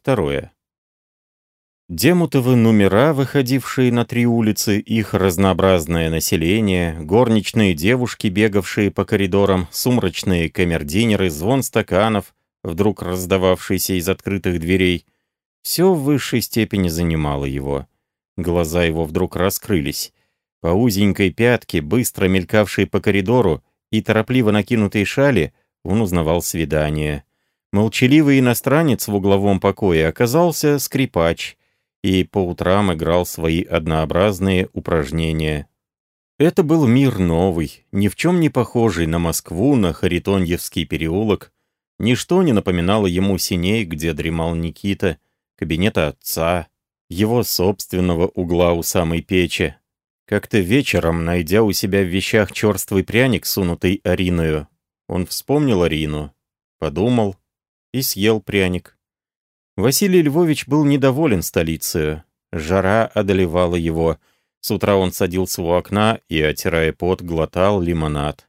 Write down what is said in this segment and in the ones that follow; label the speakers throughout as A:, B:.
A: Второе. Демутовы номера, выходившие на три улицы, их разнообразное население, горничные девушки, бегавшие по коридорам, сумрачные камердинеры, звон стаканов, вдруг раздававшийся из открытых дверей, все в высшей степени занимало его. Глаза его вдруг раскрылись. По узенькой пятке, быстро мелькавшей по коридору, и торопливо накинутой шали, он узнавал свидание. Молчаливый иностранец в угловом покое оказался скрипач и по утрам играл свои однообразные упражнения. Это был мир новый, ни в чем не похожий на Москву, на Харитоньевский переулок. Ничто не напоминало ему синей, где дремал Никита, кабинета отца, его собственного угла у самой печи. Как-то вечером, найдя у себя в вещах черствый пряник, сунутый Ариною, он вспомнил Арину, подумал, и съел пряник. Василий Львович был недоволен столицей. Жара одолевала его. С утра он садился у окна и, отирая пот, глотал лимонад.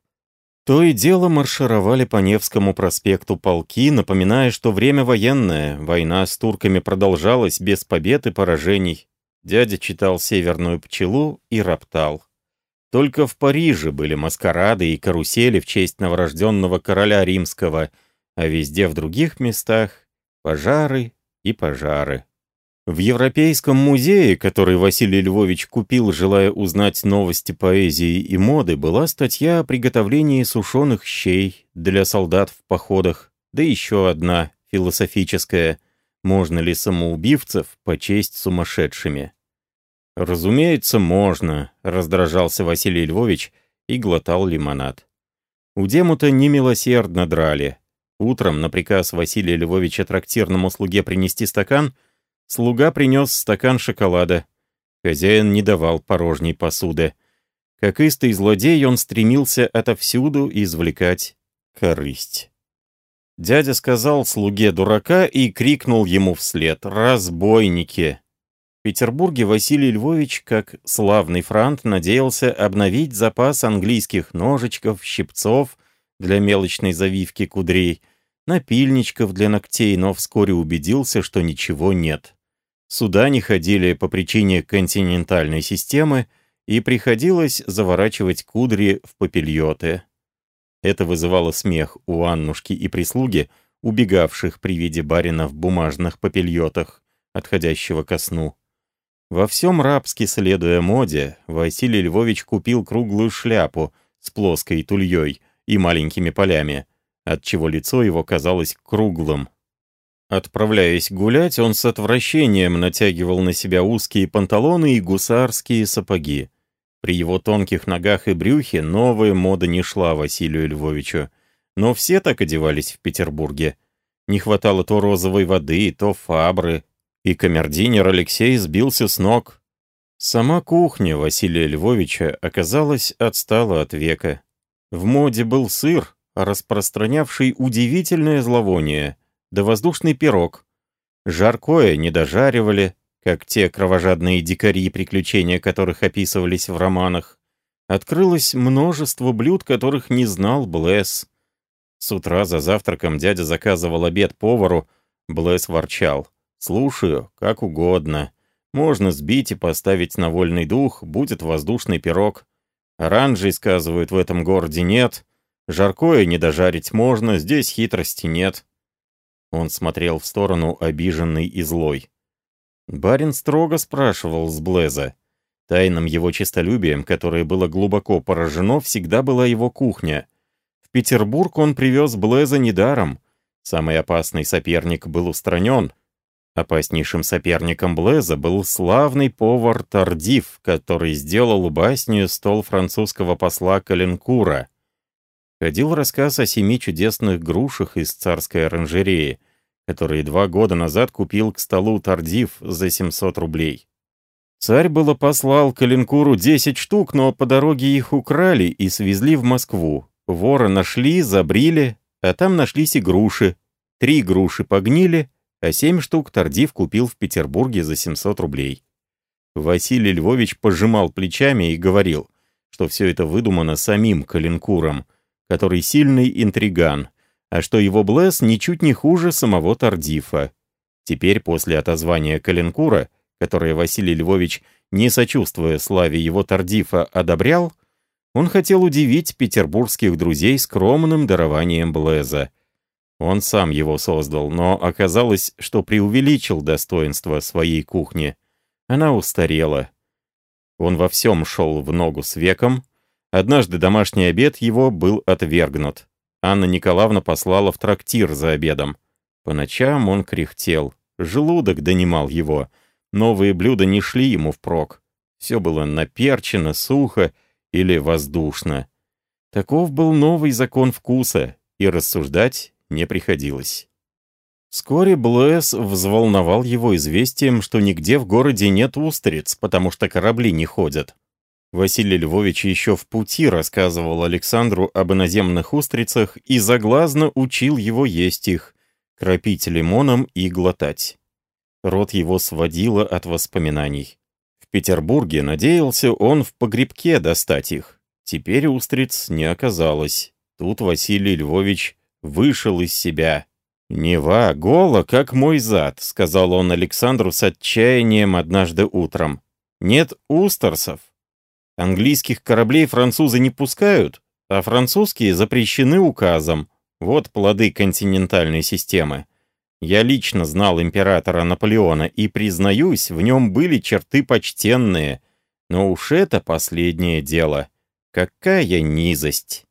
A: То и дело маршировали по Невскому проспекту полки, напоминая, что время военное, война с турками продолжалась без побед и поражений. Дядя читал «Северную пчелу» и роптал. Только в Париже были маскарады и карусели в честь новорожденного короля римского – а везде в других местах пожары и пожары. В Европейском музее, который Василий Львович купил, желая узнать новости поэзии и моды, была статья о приготовлении сушеных щей для солдат в походах, да еще одна, философическая, можно ли самоубивцев почесть сумасшедшими. «Разумеется, можно», — раздражался Василий Львович и глотал лимонад. У Демута немилосердно драли. Утром на приказ Василия Львовича трактирному слуге принести стакан, слуга принес стакан шоколада. Хозяин не давал порожней посуды. Как истый злодей он стремился отовсюду извлекать корысть. Дядя сказал слуге дурака и крикнул ему вслед «Разбойники!». В Петербурге Василий Львович, как славный франт, надеялся обновить запас английских ножичков, щипцов для мелочной завивки кудрей, напильничков для ногтей, но вскоре убедился, что ничего нет. Сюда не ходили по причине континентальной системы, и приходилось заворачивать кудри в попельоты. Это вызывало смех у Аннушки и прислуги, убегавших при виде барина в бумажных попельотах, отходящего ко сну. Во всем рабски следуя моде, Василий Львович купил круглую шляпу с плоской тульей и маленькими полями, отчего лицо его казалось круглым. Отправляясь гулять, он с отвращением натягивал на себя узкие панталоны и гусарские сапоги. При его тонких ногах и брюхе новая мода не шла Василию Львовичу. Но все так одевались в Петербурге. Не хватало то розовой воды, то фабры. И камердинер Алексей сбился с ног. Сама кухня Василия Львовича оказалась отстала от века. В моде был сыр, распространявший удивительное зловоние, да воздушный пирог. Жаркое не дожаривали, как те кровожадные дикари, приключения которых описывались в романах. Открылось множество блюд, которых не знал Блэс. С утра за завтраком дядя заказывал обед повару, Блэс ворчал. «Слушаю, как угодно. Можно сбить и поставить на вольный дух, будет воздушный пирог. Оранжей, сказывают, в этом городе нет. Жаркое не дожарить можно, здесь хитрости нет». Он смотрел в сторону, обиженный и злой. Барин строго спрашивал с Блеза. Тайным его честолюбием, которое было глубоко поражено, всегда была его кухня. В Петербург он привез Блеза недаром. Самый опасный соперник был устранен. Опаснейшим соперником Блеза был славный повар Тардив, который сделал басню стол французского посла Каленкура. Ходил рассказ о семи чудесных грушах из царской оранжереи, которые два года назад купил к столу Тардив за 700 рублей. Царь было послал Калинкуру 10 штук, но по дороге их украли и свезли в Москву. Вора нашли, забрили, а там нашлись и груши. Три груши погнили, а семь штук Тардив купил в Петербурге за 700 рублей. Василий Львович пожимал плечами и говорил, что все это выдумано самим Калинкуром, который сильный интриган, а что его Блэс ничуть не хуже самого Тардифа. Теперь, после отозвания Калинкура, которое Василий Львович, не сочувствуя славе его Тардифа, одобрял, он хотел удивить петербургских друзей скромным дарованием Блеза. Он сам его создал, но оказалось, что преувеличил достоинство своей кухни. Она устарела. Он во всем шел в ногу с веком. Однажды домашний обед его был отвергнут. Анна Николаевна послала в трактир за обедом. По ночам он кряхтел. Желудок донимал его. Новые блюда не шли ему впрок. Все было наперчено, сухо или воздушно. Таков был новый закон вкуса, и рассуждать не приходилось. Вскоре Блэс взволновал его известием, что нигде в городе нет устриц, потому что корабли не ходят. Василий Львович еще в пути рассказывал Александру об иноземных устрицах и заглазно учил его есть их, кропить лимоном и глотать. Рот его сводило от воспоминаний. В Петербурге надеялся он в погребке достать их. Теперь устриц не оказалось. Тут Василий Львович вышел из себя. «Нева гола, как мой зад», — сказал он Александру с отчаянием однажды утром. «Нет устерсов. Английских кораблей французы не пускают, а французские запрещены указом. Вот плоды континентальной системы. Я лично знал императора Наполеона и, признаюсь, в нем были черты почтенные. Но уж это последнее дело. Какая низость!»